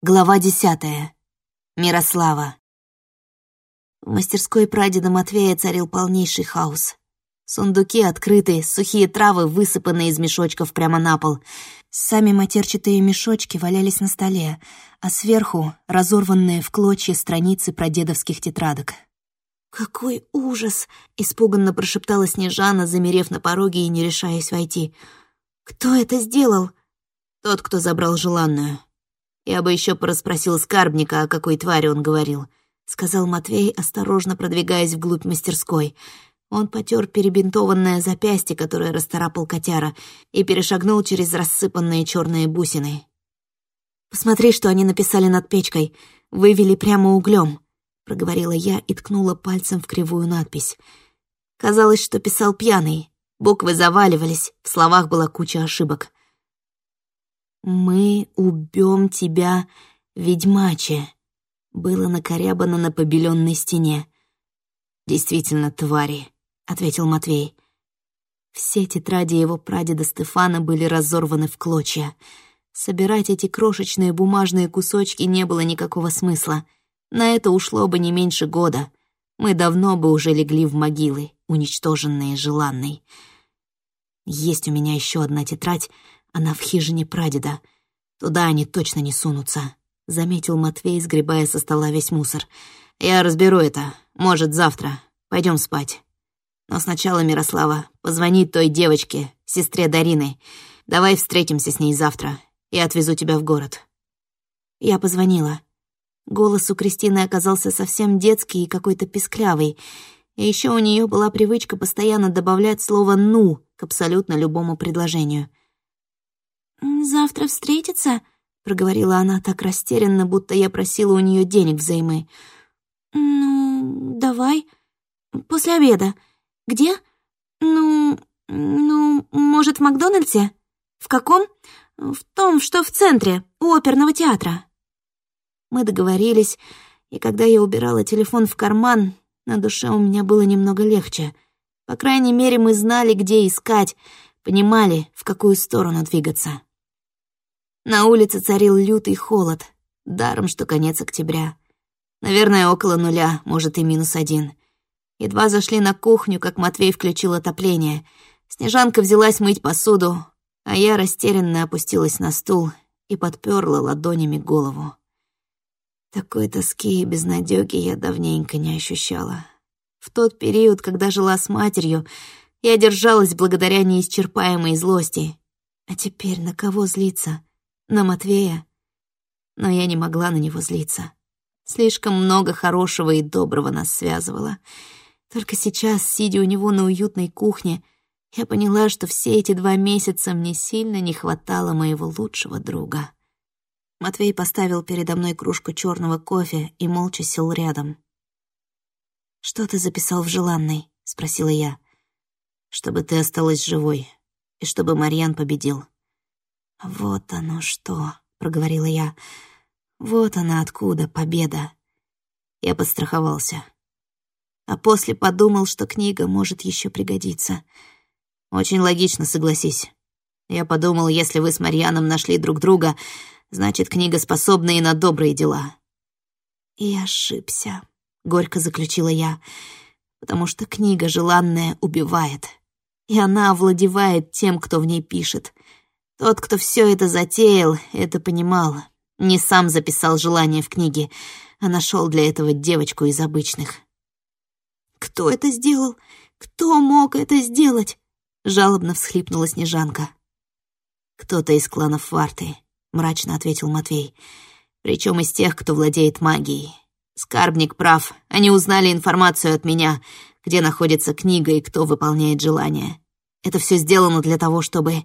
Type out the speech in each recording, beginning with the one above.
Глава десятая. Мирослава. В мастерской прадеда Матвея царил полнейший хаос. Сундуки открыты, сухие травы высыпаны из мешочков прямо на пол. Сами матерчатые мешочки валялись на столе, а сверху — разорванные в клочья страницы прадедовских тетрадок. «Какой ужас!» — испуганно прошептала Снежана, замерев на пороге и не решаясь войти. «Кто это сделал?» «Тот, кто забрал желанную», я бы еще порасспросил скарбника, о какой твари он говорил», — сказал Матвей, осторожно продвигаясь вглубь мастерской. Он потер перебинтованное запястье, которое расторапал котяра, и перешагнул через рассыпанные черные бусины. «Посмотри, что они написали над печкой. Вывели прямо углем», — проговорила я и ткнула пальцем в кривую надпись. Казалось, что писал пьяный. Буквы заваливались, в словах была куча ошибок. «Мы убьем тебя, ведьмаче», — было накорябано на побеленной стене. «Действительно, твари», — ответил Матвей. Все тетради его прадеда Стефана были разорваны в клочья. Собирать эти крошечные бумажные кусочки не было никакого смысла. На это ушло бы не меньше года. Мы давно бы уже легли в могилы, уничтоженные желанной. Есть у меня еще одна тетрадь, она в хижине прадеда. Туда они точно не сунутся», — заметил Матвей, сгребая со стола весь мусор. «Я разберу это. Может, завтра. Пойдем спать. Но сначала, Мирослава, позвони той девочке, сестре Дарины. Давай встретимся с ней завтра. Я отвезу тебя в город». Я позвонила. Голос у Кристины оказался совсем детский и какой-то писклявый. И еще у нее была привычка постоянно добавлять слово «ну» к абсолютно любому предложению. «Завтра встретиться?» — проговорила она так растерянно, будто я просила у нее денег взаймы. «Ну, давай. После обеда. Где? Ну, ну, может, в Макдональдсе? В каком? В том, что в центре, у оперного театра». Мы договорились, и когда я убирала телефон в карман, на душе у меня было немного легче. По крайней мере, мы знали, где искать, понимали, в какую сторону двигаться. На улице царил лютый холод, даром, что конец октября. Наверное, около нуля, может, и минус один. Едва зашли на кухню, как Матвей включил отопление. Снежанка взялась мыть посуду, а я растерянно опустилась на стул и подперла ладонями голову. Такой тоски и безнадёги я давненько не ощущала. В тот период, когда жила с матерью, я держалась благодаря неисчерпаемой злости. А теперь на кого злиться? На Матвея. Но я не могла на него злиться. Слишком много хорошего и доброго нас связывало. Только сейчас, сидя у него на уютной кухне, я поняла, что все эти два месяца мне сильно не хватало моего лучшего друга. Матвей поставил передо мной кружку черного кофе и молча сел рядом. «Что ты записал в желанной?» — спросила я. «Чтобы ты осталась живой и чтобы Марьян победил», «Вот оно что», — проговорила я. «Вот она откуда победа». Я подстраховался. А после подумал, что книга может еще пригодиться. Очень логично, согласись. Я подумал, если вы с Марьяном нашли друг друга, значит, книга способна и на добрые дела. И ошибся, — горько заключила я, потому что книга желанная убивает, и она овладевает тем, кто в ней пишет — тот, кто все это затеял, это понимал. Не сам записал желание в книге, а нашел для этого девочку из обычных. «Кто это сделал? Кто мог это сделать?» — жалобно всхлипнула Снежанка. «Кто-то из кланов Варты», — мрачно ответил Матвей. «Причем из тех, кто владеет магией. Скарбник прав. Они узнали информацию от меня, где находится книга и кто выполняет желание. Это все сделано для того, чтобы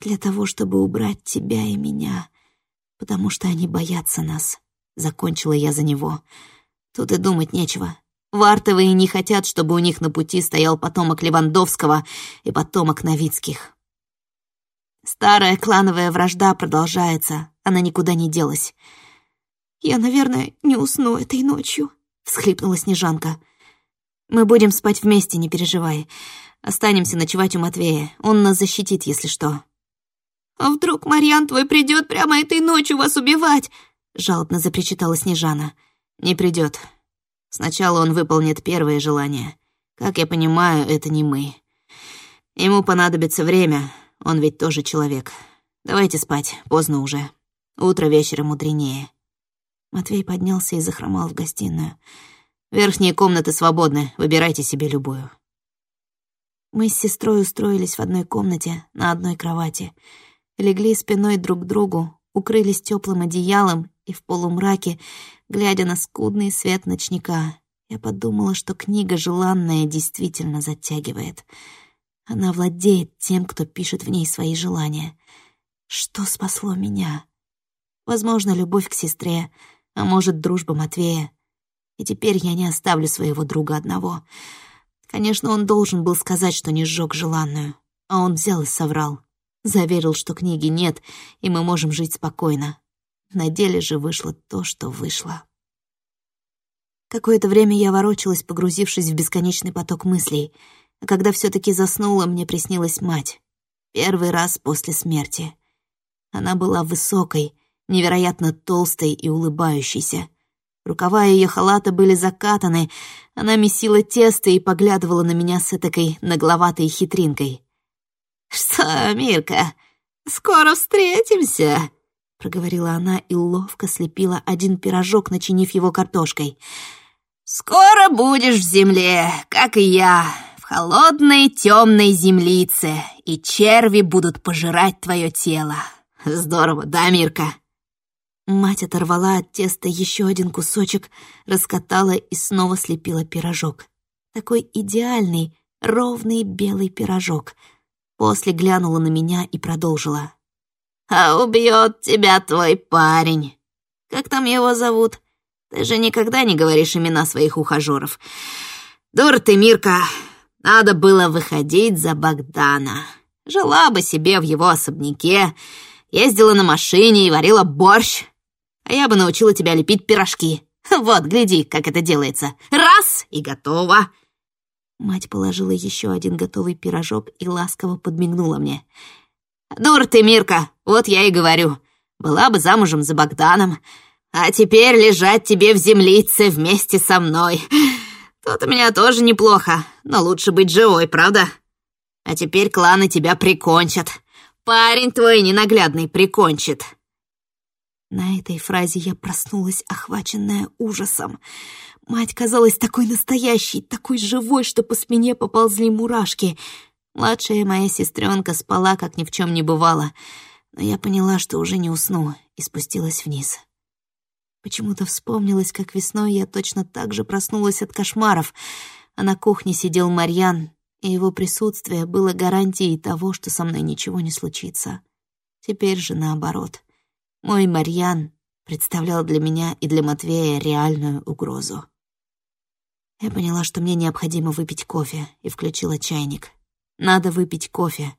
для того, чтобы убрать тебя и меня, потому что они боятся нас. Закончила я за него. Тут и думать нечего. Вартовые не хотят, чтобы у них на пути стоял потомок Левандовского и потомок Новицких. Старая клановая вражда продолжается, она никуда не делась. «Я, наверное, не усну этой ночью», — всхлипнула Снежанка. «Мы будем спать вместе, не переживай. Останемся ночевать у Матвея, он нас защитит, если что». «А вдруг Марьян твой придет прямо этой ночью вас убивать?» — жалобно запричитала Снежана. «Не придет. Сначала он выполнит первое желание. Как я понимаю, это не мы. Ему понадобится время, он ведь тоже человек. Давайте спать, поздно уже. Утро вечера мудренее». Матвей поднялся и захромал в гостиную. «Верхние комнаты свободны, выбирайте себе любую». Мы с сестрой устроились в одной комнате, на одной кровати. Легли спиной друг к другу, укрылись теплым одеялом и в полумраке, глядя на скудный свет ночника, я подумала, что книга желанная действительно затягивает. Она владеет тем, кто пишет в ней свои желания. Что спасло меня? Возможно, любовь к сестре, а может, дружба Матвея. И теперь я не оставлю своего друга одного — Конечно, он должен был сказать, что не сжег желанную, а он взял и соврал. Заверил, что книги нет, и мы можем жить спокойно. На деле же вышло то, что вышло. Какое-то время я ворочалась, погрузившись в бесконечный поток мыслей, а когда все таки заснула, мне приснилась мать. Первый раз после смерти. Она была высокой, невероятно толстой и улыбающейся. Рукава ее халата были закатаны, она месила тесто и поглядывала на меня с этакой нагловатой хитринкой. «Что, Мирка, скоро встретимся?» — проговорила она и ловко слепила один пирожок, начинив его картошкой. «Скоро будешь в земле, как и я, в холодной темной землице, и черви будут пожирать твое тело. Здорово, да, Мирка?» Мать оторвала от теста еще один кусочек, раскатала и снова слепила пирожок. Такой идеальный, ровный белый пирожок. После глянула на меня и продолжила. «А убьет тебя твой парень. Как там его зовут? Ты же никогда не говоришь имена своих ухажеров. Дур ты, Мирка, надо было выходить за Богдана. Жила бы себе в его особняке, ездила на машине и варила борщ, а я бы научила тебя лепить пирожки. Вот, гляди, как это делается. Раз — и готово!» Мать положила еще один готовый пирожок и ласково подмигнула мне. «Дур ты, Мирка, вот я и говорю. Была бы замужем за Богданом, а теперь лежать тебе в землице вместе со мной. Тут у меня тоже неплохо, но лучше быть живой, правда? А теперь кланы тебя прикончат. Парень твой ненаглядный прикончит». На этой фразе я проснулась, охваченная ужасом. Мать казалась такой настоящей, такой живой, что по спине поползли мурашки. Младшая моя сестренка спала, как ни в чем не бывало, но я поняла, что уже не усну, и спустилась вниз. Почему-то вспомнилось, как весной я точно так же проснулась от кошмаров, а на кухне сидел Марьян, и его присутствие было гарантией того, что со мной ничего не случится. Теперь же наоборот — мой Марьян представлял для меня и для Матвея реальную угрозу. Я поняла, что мне необходимо выпить кофе, и включила чайник. Надо выпить кофе,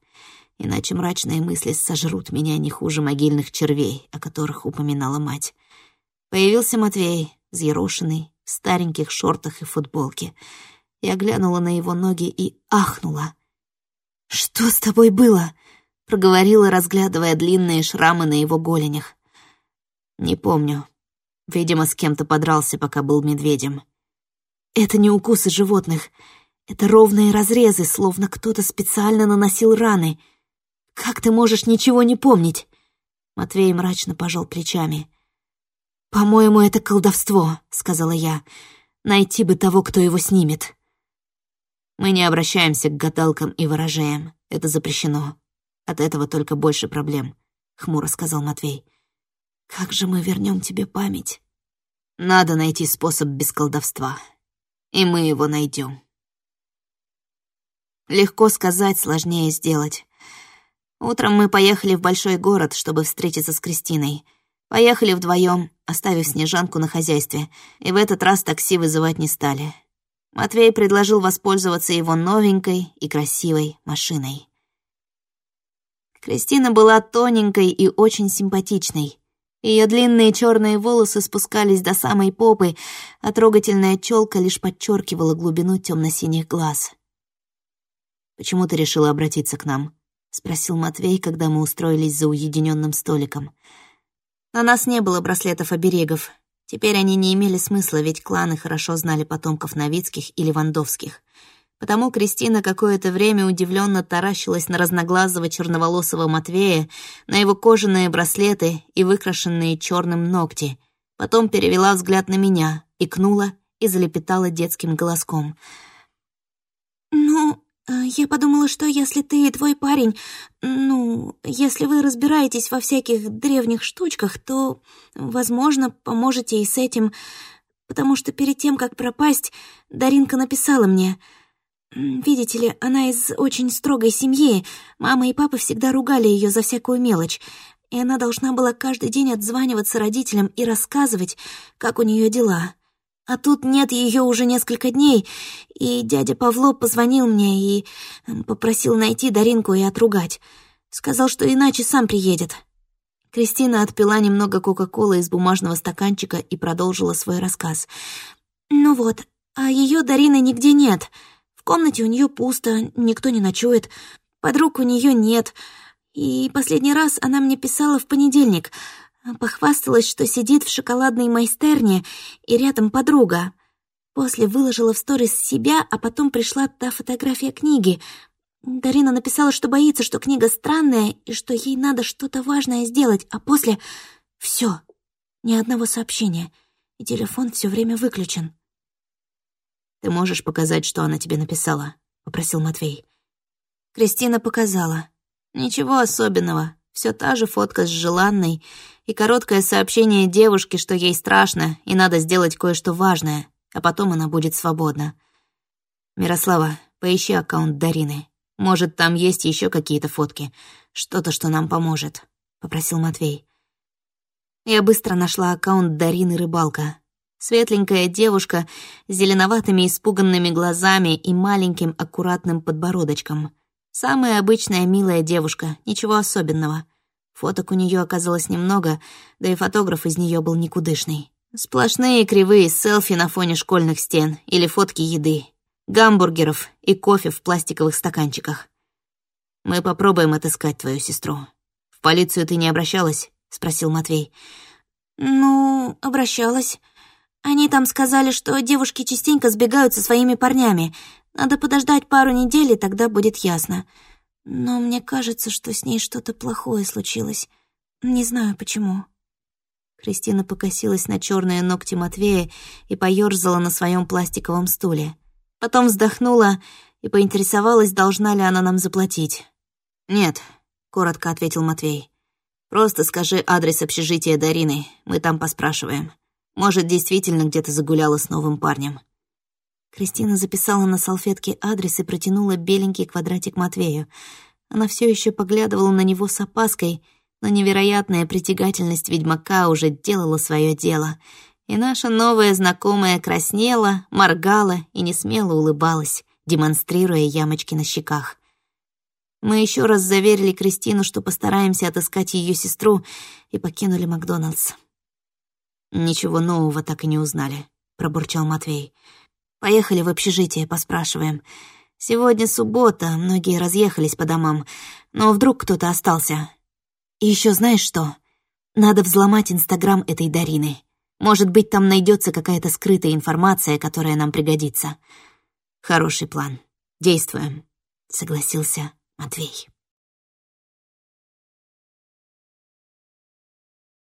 иначе мрачные мысли сожрут меня не хуже могильных червей, о которых упоминала мать. Появился Матвей, взъерошенный, в стареньких шортах и футболке. Я глянула на его ноги и ахнула. «Что с тобой было?» проговорила, разглядывая длинные шрамы на его голенях. «Не помню. Видимо, с кем-то подрался, пока был медведем». «Это не укусы животных. Это ровные разрезы, словно кто-то специально наносил раны. Как ты можешь ничего не помнить?» Матвей мрачно пожал плечами. «По-моему, это колдовство», — сказала я. «Найти бы того, кто его снимет». «Мы не обращаемся к гадалкам и ворожеям. Это запрещено. От этого только больше проблем», — хмуро сказал Матвей. «Как же мы вернем тебе память?» «Надо найти способ без колдовства. И мы его найдем. Легко сказать, сложнее сделать. Утром мы поехали в большой город, чтобы встретиться с Кристиной. Поехали вдвоем, оставив Снежанку на хозяйстве, и в этот раз такси вызывать не стали. Матвей предложил воспользоваться его новенькой и красивой машиной. Кристина была тоненькой и очень симпатичной. Ее длинные черные волосы спускались до самой попы, а трогательная челка лишь подчеркивала глубину темно-синих глаз. «Почему ты решила обратиться к нам?» — спросил Матвей, когда мы устроились за уединенным столиком. На нас не было браслетов-оберегов. Теперь они не имели смысла, ведь кланы хорошо знали потомков Новицких и Левандовских. Потому Кристина какое-то время удивленно таращилась на разноглазого черноволосого Матвея, на его кожаные браслеты и выкрашенные черным ногти. Потом перевела взгляд на меня, икнула и залепетала детским голоском. «Ну, э, я подумала, что если ты и твой парень, ну, если вы разбираетесь во всяких древних штучках, то, возможно, поможете и с этим, потому что перед тем, как пропасть, Даринка написала мне — Видите ли, она из очень строгой семьи. Мама и папа всегда ругали ее за всякую мелочь. И она должна была каждый день отзваниваться родителям и рассказывать, как у нее дела. А тут нет ее уже несколько дней, и дядя Павло позвонил мне и попросил найти Даринку и отругать. Сказал, что иначе сам приедет. Кристина отпила немного Кока-Колы из бумажного стаканчика и продолжила свой рассказ. «Ну вот, а ее Дарины нигде нет». В комнате у нее пусто, никто не ночует, подруг у нее нет. И последний раз она мне писала в понедельник. Похвасталась, что сидит в шоколадной майстерне, и рядом подруга. После выложила в сторис себя, а потом пришла та фотография книги. Дарина написала, что боится, что книга странная, и что ей надо что-то важное сделать, а после — все, ни одного сообщения, и телефон все время выключен. «Ты можешь показать, что она тебе написала?» — попросил Матвей. Кристина показала. Ничего особенного. Все та же фотка с желанной и короткое сообщение девушке, что ей страшно и надо сделать кое-что важное, а потом она будет свободна. «Мирослава, поищи аккаунт Дарины. Может, там есть еще какие-то фотки. Что-то, что нам поможет», — попросил Матвей. Я быстро нашла аккаунт Дарины Рыбалка. Светленькая девушка с зеленоватыми испуганными глазами и маленьким аккуратным подбородочком. Самая обычная милая девушка, ничего особенного. Фоток у нее оказалось немного, да и фотограф из нее был никудышный. Сплошные кривые селфи на фоне школьных стен или фотки еды, гамбургеров и кофе в пластиковых стаканчиках. «Мы попробуем отыскать твою сестру. В полицию ты не обращалась?» — спросил Матвей. «Ну, обращалась. Они там сказали, что девушки частенько сбегают со своими парнями. Надо подождать пару недель, и тогда будет ясно. Но мне кажется, что с ней что-то плохое случилось. Не знаю, почему». Кристина покосилась на черные ногти Матвея и поёрзала на своем пластиковом стуле. Потом вздохнула и поинтересовалась, должна ли она нам заплатить. «Нет», — коротко ответил Матвей. «Просто скажи адрес общежития Дарины, мы там поспрашиваем». Может, действительно где-то загуляла с новым парнем. Кристина записала на салфетке адрес и протянула беленький квадратик Матвею. Она все еще поглядывала на него с опаской, но невероятная притягательность ведьмака уже делала свое дело. И наша новая знакомая краснела, моргала и несмело улыбалась, демонстрируя ямочки на щеках. Мы еще раз заверили Кристину, что постараемся отыскать ее сестру, и покинули Макдоналдс. «Ничего нового так и не узнали», — пробурчал Матвей. «Поехали в общежитие, поспрашиваем. Сегодня суббота, многие разъехались по домам, но вдруг кто-то остался. И еще знаешь что? Надо взломать Инстаграм этой Дарины. Может быть, там найдется какая-то скрытая информация, которая нам пригодится». «Хороший план. Действуем», — согласился Матвей.